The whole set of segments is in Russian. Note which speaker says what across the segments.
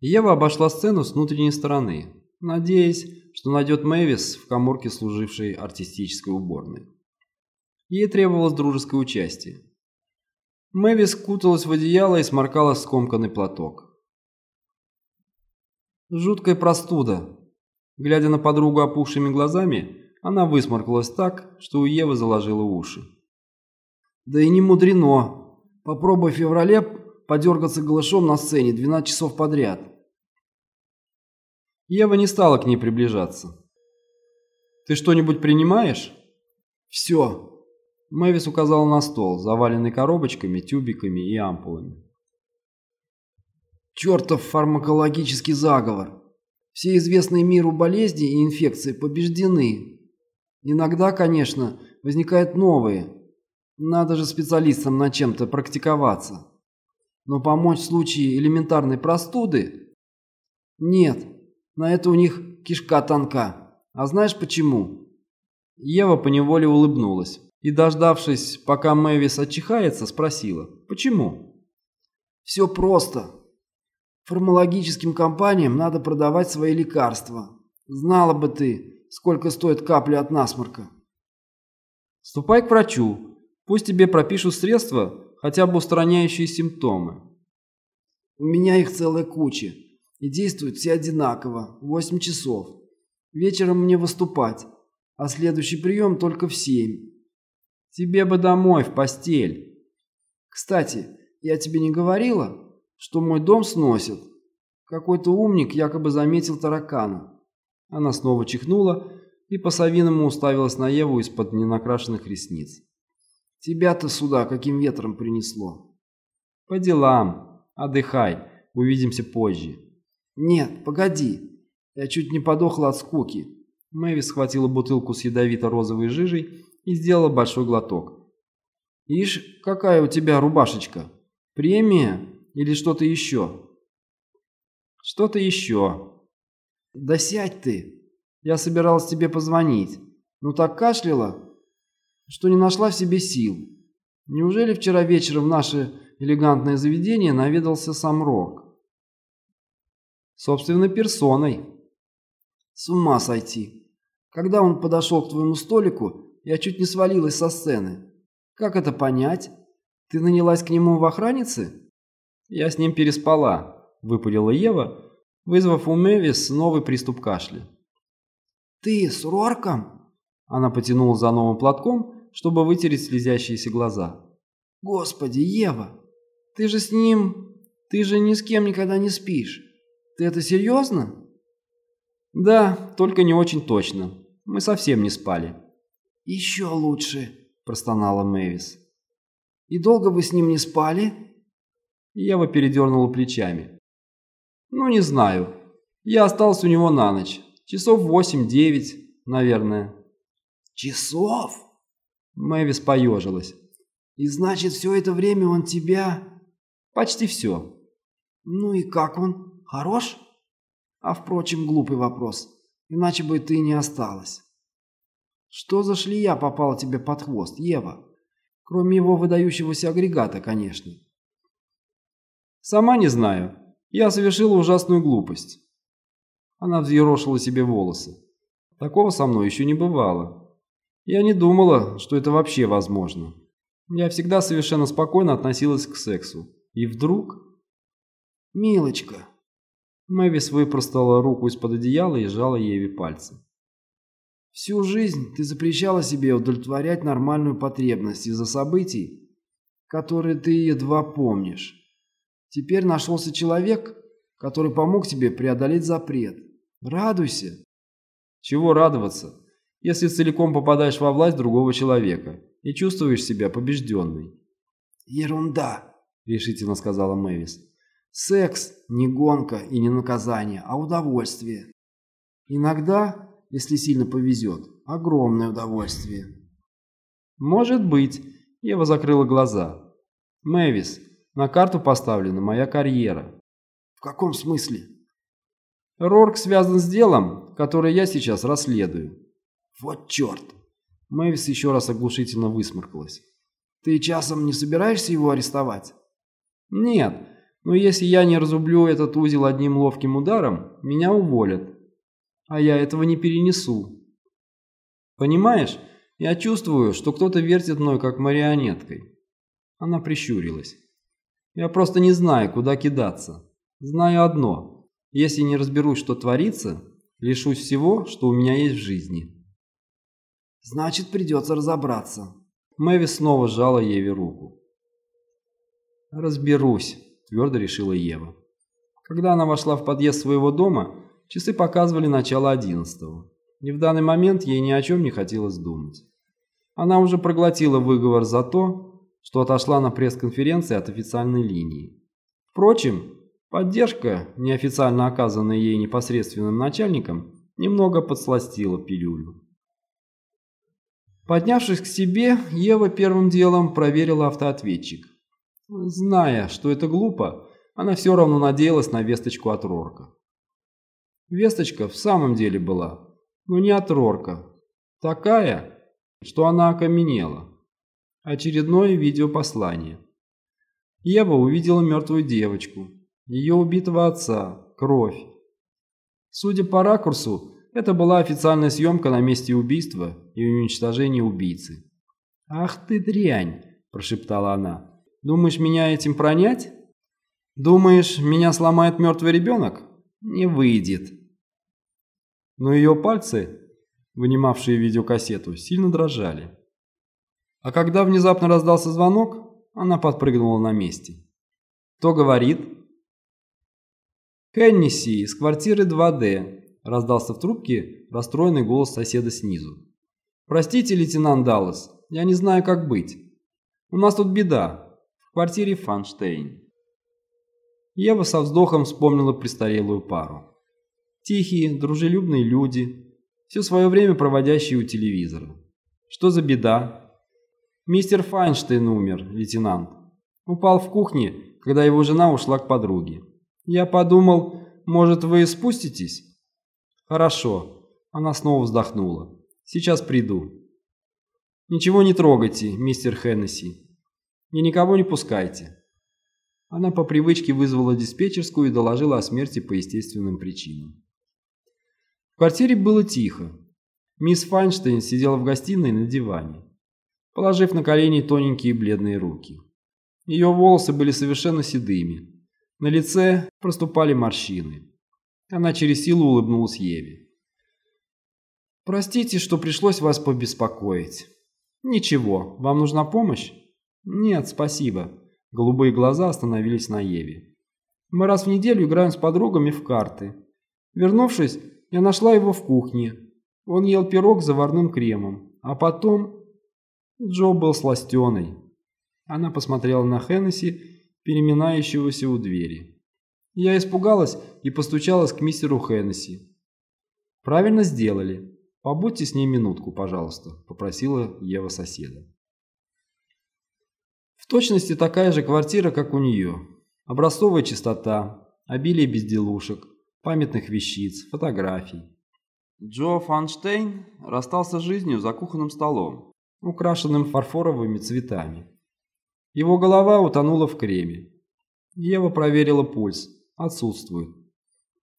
Speaker 1: Ева обошла сцену с внутренней стороны, надеясь, что найдет Мэвис в коморке, служившей артистической уборной. Ей требовалось дружеское участие. Мэвис куталась в одеяло и сморкала скомканный платок. Жуткая простуда. Глядя на подругу опухшими глазами, она высморкалась так, что у Евы заложило уши.
Speaker 2: Да и не мудрено. Попробуй в феврале подергаться голышом на сцене 12 часов подряд.
Speaker 1: Ева не стала к ней приближаться. «Ты что-нибудь принимаешь?»
Speaker 2: «Все».
Speaker 1: Мэвис указал на стол, заваленный коробочками, тюбиками и ампулами.
Speaker 2: «Чертов фармакологический заговор. Все известные миру болезни и инфекции побеждены. Иногда, конечно, возникают новые. Надо же специалистам над чем-то практиковаться. Но помочь в случае элементарной простуды? Нет, на это у них кишка тонка. А знаешь почему?
Speaker 1: Ева поневоле улыбнулась и, дождавшись, пока Мэвис отчихается, спросила, почему?
Speaker 2: Все просто. Фармологическим компаниям надо продавать свои лекарства. Знала бы ты, сколько стоит капля от насморка.
Speaker 1: Ступай к врачу. Пусть тебе пропишут средства, хотя бы устраняющие симптомы.
Speaker 2: У меня их целая куча. И действуют все одинаково, 8 часов. Вечером мне выступать, а следующий прием только в 7.
Speaker 1: Тебе бы домой, в постель.
Speaker 2: Кстати, я тебе не говорила, что мой дом сносят? Какой-то умник якобы заметил таракана.
Speaker 1: Она снова чихнула и по-совиному уставилась на Еву из-под ненакрашенных ресниц.
Speaker 2: Тебя-то сюда каким ветром принесло?
Speaker 1: По делам. Отдыхай. Увидимся позже.
Speaker 2: «Нет, погоди. Я чуть не подохла от скуки».
Speaker 1: Мэви схватила бутылку с ядовито-розовой жижей и сделала большой глоток.
Speaker 2: «Ишь, какая у тебя рубашечка? Премия или что-то еще?»
Speaker 1: «Что-то еще».
Speaker 2: «Да сядь ты. Я собиралась тебе позвонить. Ну так кашляла, что не нашла в себе сил. Неужели вчера вечером в наше элегантное заведение наведался сам Рок?»
Speaker 1: Собственной персоной.
Speaker 2: С ума сойти. Когда он подошел к твоему столику, я чуть не свалилась со сцены. Как это понять? Ты нанялась к нему в охраннице?
Speaker 1: Я с ним переспала, выпалила Ева, вызвав у Мэвис новый приступ кашля.
Speaker 2: Ты с Рорком?
Speaker 1: Она потянула за новым платком, чтобы вытереть слезящиеся глаза.
Speaker 2: Господи, Ева, ты же с ним... Ты же ни с кем никогда не спишь. Ты это серьезно?
Speaker 1: Да, только не очень точно. Мы совсем не спали.
Speaker 2: Еще лучше, простонала Мэвис. И долго вы с ним не спали?
Speaker 1: Ева передернула плечами. Ну, не знаю. Я остался у него на ночь. Часов восемь-девять, наверное.
Speaker 2: Часов?
Speaker 1: Мэвис поежилась.
Speaker 2: И значит, все это время он тебя...
Speaker 1: Почти все.
Speaker 2: Ну и как он? Хорош? А впрочем, глупый вопрос. Иначе бы ты не осталась. Что за шлея попала тебе под хвост, Ева? Кроме его выдающегося агрегата, конечно.
Speaker 1: Сама не знаю. Я совершила ужасную глупость. Она взъерошила себе волосы. Такого со мной еще не бывало. Я не думала, что это вообще возможно. Я всегда совершенно спокойно относилась к сексу. И вдруг...
Speaker 2: «Милочка»,
Speaker 1: Мэвис выпростала руку из-под одеяла и сжала Еве пальцы.
Speaker 2: «Всю жизнь ты запрещала себе удовлетворять нормальную потребность из-за событий, которые ты едва помнишь. Теперь нашелся человек, который помог тебе преодолеть запрет. Радуйся!»
Speaker 1: «Чего радоваться, если целиком попадаешь во власть другого человека и чувствуешь себя побежденной?»
Speaker 2: «Ерунда!»
Speaker 1: – решительно сказала Мэвис.
Speaker 2: Секс не гонка и не наказание, а удовольствие. Иногда, если сильно повезет, огромное удовольствие.
Speaker 1: Может быть, Ева закрыла глаза. Мэвис, на карту поставлена моя карьера.
Speaker 2: В каком смысле?
Speaker 1: Рорк связан с делом, которое я сейчас расследую.
Speaker 2: Вот черт.
Speaker 1: Мэвис еще раз оглушительно высморкалась.
Speaker 2: Ты часом не собираешься его арестовать?
Speaker 1: Нет, Но если я не разублю этот узел одним ловким ударом, меня уволят. А я этого не перенесу. Понимаешь, я чувствую, что кто-то вертит мной как марионеткой. Она прищурилась. Я просто не знаю, куда кидаться. Знаю одно. Если не разберусь, что творится, лишусь всего, что у меня есть в жизни.
Speaker 2: Значит, придется разобраться.
Speaker 1: Мэви снова сжала Еве руку. «Разберусь», – твердо решила Ева. Когда она вошла в подъезд своего дома, часы показывали начало одиннадцатого. И в данный момент ей ни о чем не хотелось думать. Она уже проглотила выговор за то, что отошла на пресс-конференции от официальной линии. Впрочем, поддержка, неофициально оказанная ей непосредственным начальником, немного подсластила пилюлю. Поднявшись к себе, Ева первым делом проверила автоответчик. Зная, что это глупо, она все равно надеялась на весточку от Рорка. Весточка в самом деле была, но не от Рорка. Такая, что она окаменела. Очередное видеопослание. Ева увидела мертвую девочку, ее убитого отца, кровь. Судя по ракурсу, это была официальная съемка на месте убийства и уничтожения убийцы. «Ах ты дрянь!» – прошептала она. «Думаешь, меня этим пронять? Думаешь, меня сломает мертвый ребенок? Не выйдет!» Но ее пальцы, вынимавшие видеокассету, сильно дрожали. А когда внезапно раздался звонок, она подпрыгнула на месте. «Кто говорит?» «Хеннесси из квартиры 2D», – раздался в трубке расстроенный голос соседа снизу. «Простите, лейтенант Даллас, я не знаю, как быть. У нас тут беда. В квартире Фанштейн». Ева со вздохом вспомнила престарелую пару. Тихие, дружелюбные люди, все свое время проводящие у телевизора. Что за беда? Мистер Файнштейн умер, лейтенант. Упал в кухне, когда его жена ушла к подруге. Я подумал, может, вы спуститесь? Хорошо. Она снова вздохнула. Сейчас приду. Ничего не трогайте, мистер Хеннесси. И никого не пускайте. Она по привычке вызвала диспетчерскую и доложила о смерти по естественным причинам. В квартире было тихо. Мисс Файнштейн сидела в гостиной на диване положив на колени тоненькие бледные руки. Ее волосы были совершенно седыми. На лице проступали морщины. Она через силу улыбнулась Еве. «Простите, что пришлось вас побеспокоить». «Ничего, вам нужна помощь?» «Нет, спасибо». Голубые глаза остановились на Еве. «Мы раз в неделю играем с подругами в карты. Вернувшись, я нашла его в кухне. Он ел пирог с заварным кремом. А потом Джо был сластеный. Она посмотрела на Хеннесси, переминающегося у двери. Я испугалась и постучалась к мистеру Хеннесси. «Правильно сделали. Побудьте с ней минутку, пожалуйста», – попросила Ева соседа. Точности такая же квартира, как у нее. Образцовая чистота, обилие безделушек, памятных вещиц, фотографий. Джо Фанштейн расстался с жизнью за кухонным столом украшенным фарфоровыми цветами. Его голова утонула в креме. Ева проверила пульс. Отсутствует.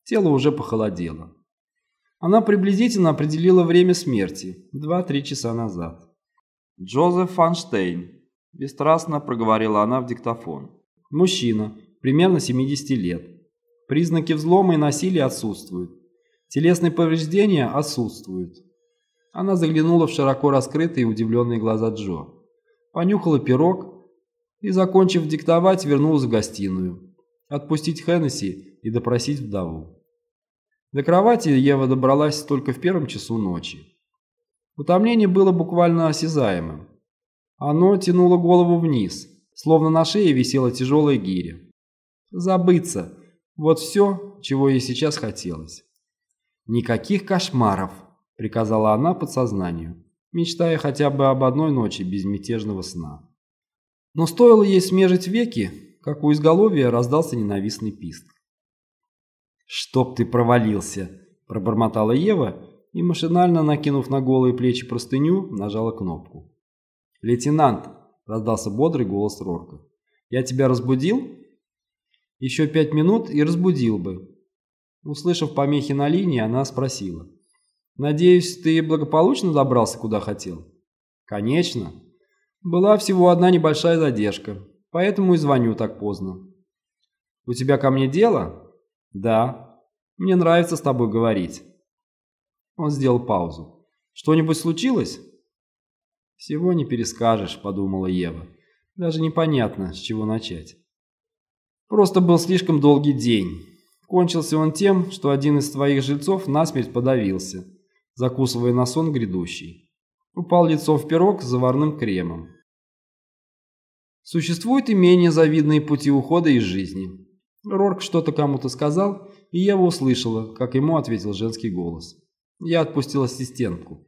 Speaker 1: Тело уже похолодело. Она приблизительно определила время смерти. Два-три часа назад. «Джозеф Фанштейн», – бесстрастно проговорила она в диктофон. «Мужчина, примерно 70 лет. Признаки взлома и насилия отсутствуют. Телесные повреждения отсутствуют. Она заглянула в широко раскрытые и удивленные глаза Джо. Понюхала пирог и, закончив диктовать, вернулась в гостиную. Отпустить Хеннесси и допросить вдову. До кровати Ева добралась только в первом часу ночи. Утомление было буквально осязаемым. Оно тянуло голову вниз, словно на шее висела тяжелая гиря. Забыться – вот все, чего ей сейчас хотелось. Никаких кошмаров приказала она подсознанию, мечтая хотя бы об одной ночи безмятежного сна. Но стоило ей смежить веки, как у изголовья раздался ненавистный писк. «Чтоб ты провалился!» – пробормотала Ева и, машинально накинув на голые плечи простыню, нажала кнопку. «Лейтенант!» – раздался бодрый голос Рорка. «Я тебя разбудил?» Еще пять минут и разбудил бы. Услышав помехи на линии, она спросила. «Надеюсь, ты благополучно добрался, куда хотел?» «Конечно. Была всего одна небольшая задержка, поэтому и звоню так поздно». «У тебя ко мне дело?» «Да. Мне нравится с тобой говорить». Он сделал паузу. «Что-нибудь случилось?» «Всего не перескажешь», — подумала Ева. «Даже непонятно, с чего начать». Просто был слишком долгий день. Кончился он тем, что один из твоих жильцов насмерть подавился, закусывая на сон грядущий. Упал лицом в пирог с заварным кремом. Существуют и менее завидные пути ухода из жизни. Рорк что-то кому-то сказал, и Ева услышала, как ему ответил женский голос. Я отпустил ассистентку.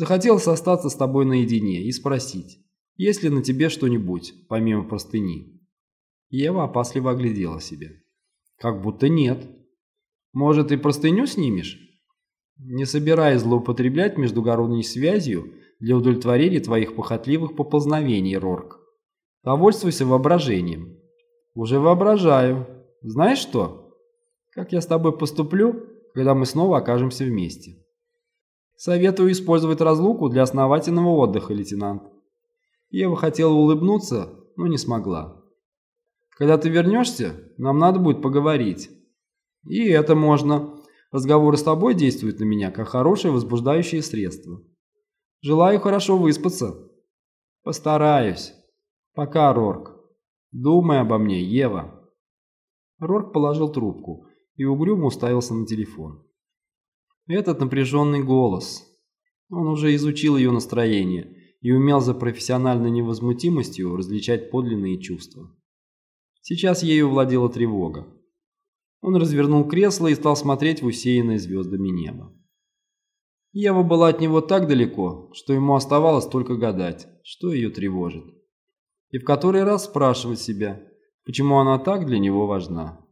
Speaker 1: Захотелось остаться с тобой наедине и спросить, есть ли на тебе что-нибудь, помимо простыни. Ева опасливо оглядела себя. Как будто нет. Может, и простыню снимешь? Не собираясь злоупотреблять междугородней связью для удовлетворения твоих похотливых поползновений, Рорк. Довольствуйся воображением. Уже воображаю. Знаешь что? Как я с тобой поступлю, когда мы снова окажемся вместе? Советую использовать разлуку для основательного отдыха, лейтенант. Ева хотела улыбнуться, но не смогла. Когда ты вернешься, нам надо будет поговорить. И это можно. Разговоры с тобой действуют на меня, как хорошее возбуждающее средство. Желаю хорошо выспаться. Постараюсь. Пока, Рорк. Думай обо мне, Ева. Рорк положил трубку и угрюмо уставился на телефон. Этот напряженный голос. Он уже изучил ее настроение и умел за профессиональной невозмутимостью различать подлинные чувства. Сейчас ею владела тревога. Он развернул кресло и стал смотреть в усеянное звездами небо. Ева была от него так далеко, что ему оставалось только гадать, что ее тревожит. И в который раз спрашивать себя, почему она так для него важна.